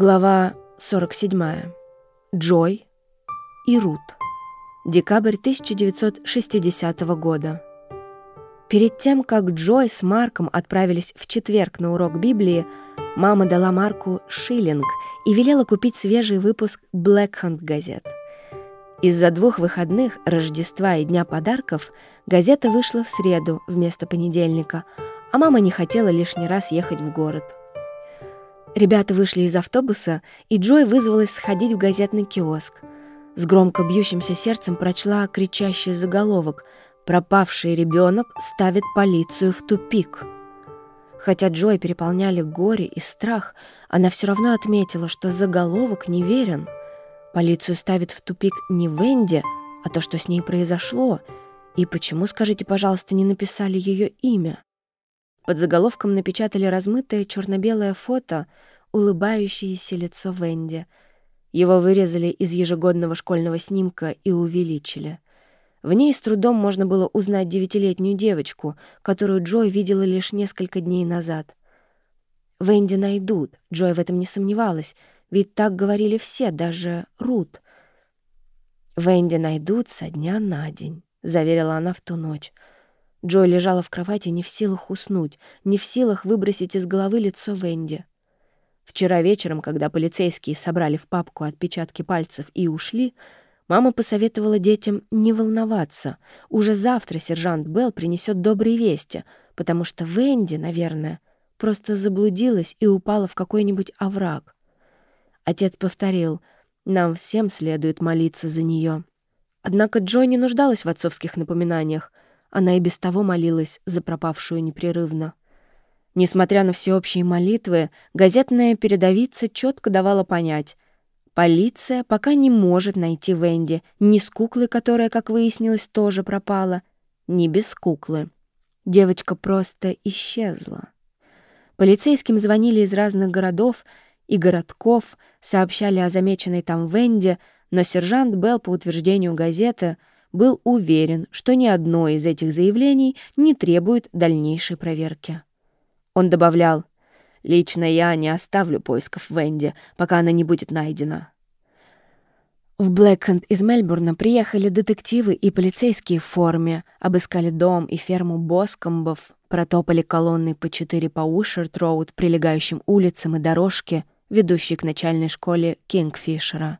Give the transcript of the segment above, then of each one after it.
Глава 47. Джой и Рут. Декабрь 1960 года. Перед тем, как Джой с Марком отправились в четверг на урок Библии, мама дала Марку шиллинг и велела купить свежий выпуск Black газет. Из-за двух выходных, Рождества и Дня подарков, газета вышла в среду вместо понедельника, а мама не хотела лишний раз ехать в город – Ребята вышли из автобуса, и Джой вызвалась сходить в газетный киоск. С громко бьющимся сердцем прочла кричащий заголовок «Пропавший ребенок ставит полицию в тупик». Хотя Джой переполняли горе и страх, она все равно отметила, что заголовок неверен. Полицию ставит в тупик не Венди, а то, что с ней произошло. И почему, скажите, пожалуйста, не написали ее имя? Под заголовком напечатали размытое черно-белое фото, улыбающееся лицо Венди. Его вырезали из ежегодного школьного снимка и увеличили. В ней с трудом можно было узнать девятилетнюю девочку, которую Джой видела лишь несколько дней назад. Венди найдут, Джой в этом не сомневалась, ведь так говорили все, даже Рут. «Венди найдут со дня на день», — заверила она в ту ночь. Джой лежала в кровати не в силах уснуть, не в силах выбросить из головы лицо Венди. Вчера вечером, когда полицейские собрали в папку отпечатки пальцев и ушли, мама посоветовала детям не волноваться. Уже завтра сержант Белл принесет добрые вести, потому что Венди, наверное, просто заблудилась и упала в какой-нибудь овраг. Отец повторил, нам всем следует молиться за нее. Однако Джой не нуждалась в отцовских напоминаниях. Она и без того молилась за пропавшую непрерывно. Несмотря на всеобщие молитвы, газетная передовица четко давала понять, полиция пока не может найти Венди ни с куклой, которая, как выяснилось, тоже пропала, ни без куклы. Девочка просто исчезла. Полицейским звонили из разных городов и городков, сообщали о замеченной там Венди, но сержант Белл, по утверждению газеты, был уверен, что ни одно из этих заявлений не требует дальнейшей проверки. Он добавлял, «Лично я не оставлю поисков Венди, пока она не будет найдена». В Блэкхенд из Мельбурна приехали детективы и полицейские в форме, обыскали дом и ферму Боскомбов, протопали колонны по четыре по Ушерт-Роуд, прилегающим улицам и дорожке, ведущей к начальной школе Кингфишера.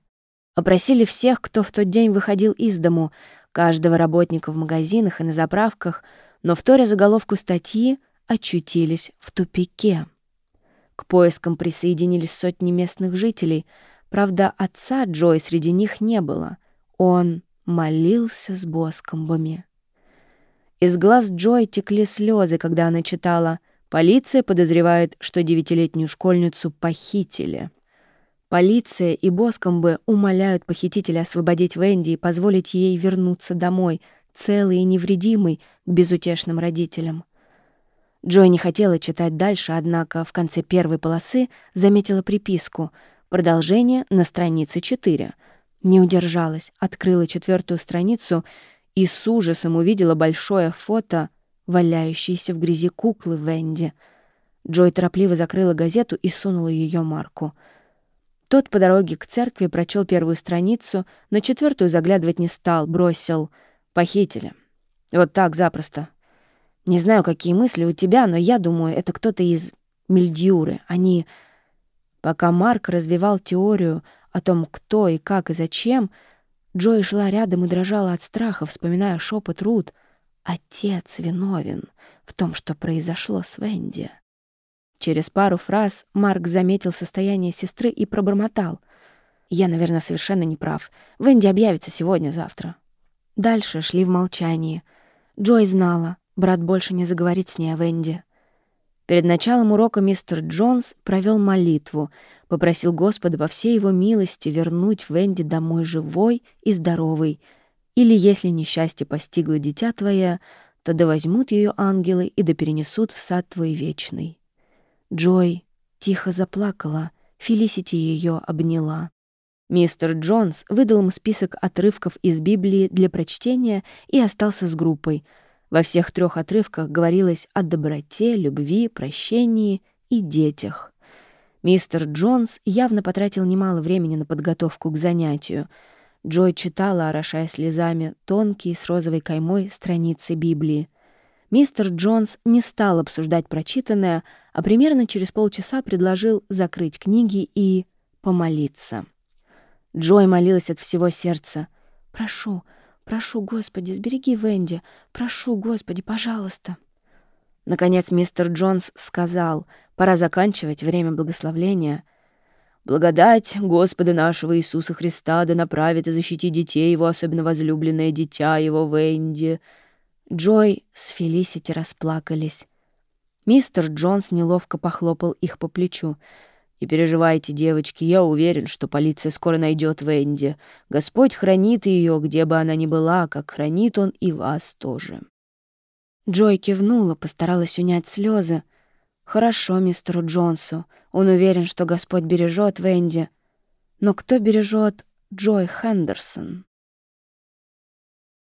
Опросили всех, кто в тот день выходил из дому, каждого работника в магазинах и на заправках, но в торе заголовку статьи очутились в тупике. К поискам присоединились сотни местных жителей. Правда, отца Джой среди них не было. Он молился с боскомбами. Из глаз Джой текли слезы, когда она читала «Полиция подозревает, что девятилетнюю школьницу похитили». Полиция и Боскомбы умоляют похитителя освободить Венди и позволить ей вернуться домой, целой и невредимой, к безутешным родителям. Джой не хотела читать дальше, однако в конце первой полосы заметила приписку «Продолжение на странице 4». Не удержалась, открыла четвертую страницу и с ужасом увидела большое фото, валяющееся в грязи куклы Венди. Джой торопливо закрыла газету и сунула ее Марку — тот по дороге к церкви прочел первую страницу, на четвертую заглядывать не стал, бросил «Похитили». Вот так, запросто. Не знаю, какие мысли у тебя, но я думаю, это кто-то из Мельдюры. Они... Пока Марк развивал теорию о том, кто и как и зачем, Джой шла рядом и дрожала от страха, вспоминая шепот Рут. «Отец виновен в том, что произошло с Венди». Через пару фраз Марк заметил состояние сестры и пробормотал. «Я, наверное, совершенно не прав. Венди объявится сегодня-завтра». Дальше шли в молчании. Джой знала, брат больше не заговорит с ней о Венди. Перед началом урока мистер Джонс провел молитву, попросил Господа во всей его милости вернуть Венди домой живой и здоровой, или, если несчастье постигло дитя твое, то да возьмут ее ангелы и да перенесут в сад твой вечный. Джой тихо заплакала, Фелисити ее обняла. Мистер Джонс выдал им список отрывков из Библии для прочтения и остался с группой. Во всех трех отрывках говорилось о доброте, любви, прощении и детях. Мистер Джонс явно потратил немало времени на подготовку к занятию. Джой читала, орошая слезами, тонкие с розовой каймой страницы Библии. Мистер Джонс не стал обсуждать прочитанное, а примерно через полчаса предложил закрыть книги и помолиться. Джой молилась от всего сердца. «Прошу, прошу, Господи, сбереги Венди. Прошу, Господи, пожалуйста». Наконец мистер Джонс сказал, пора заканчивать время благословления. «Благодать Господа нашего Иисуса Христа да направит и защитит детей его, особенно возлюбленное дитя его Венди». Джой с Фелисити расплакались. Мистер Джонс неловко похлопал их по плечу. «Не переживайте, девочки, я уверен, что полиция скоро найдет Венди. Господь хранит ее, где бы она ни была, как хранит он и вас тоже». Джой кивнула, постаралась унять слезы. «Хорошо мистеру Джонсу. Он уверен, что Господь бережет Венди. Но кто бережет Джой Хендерсон?»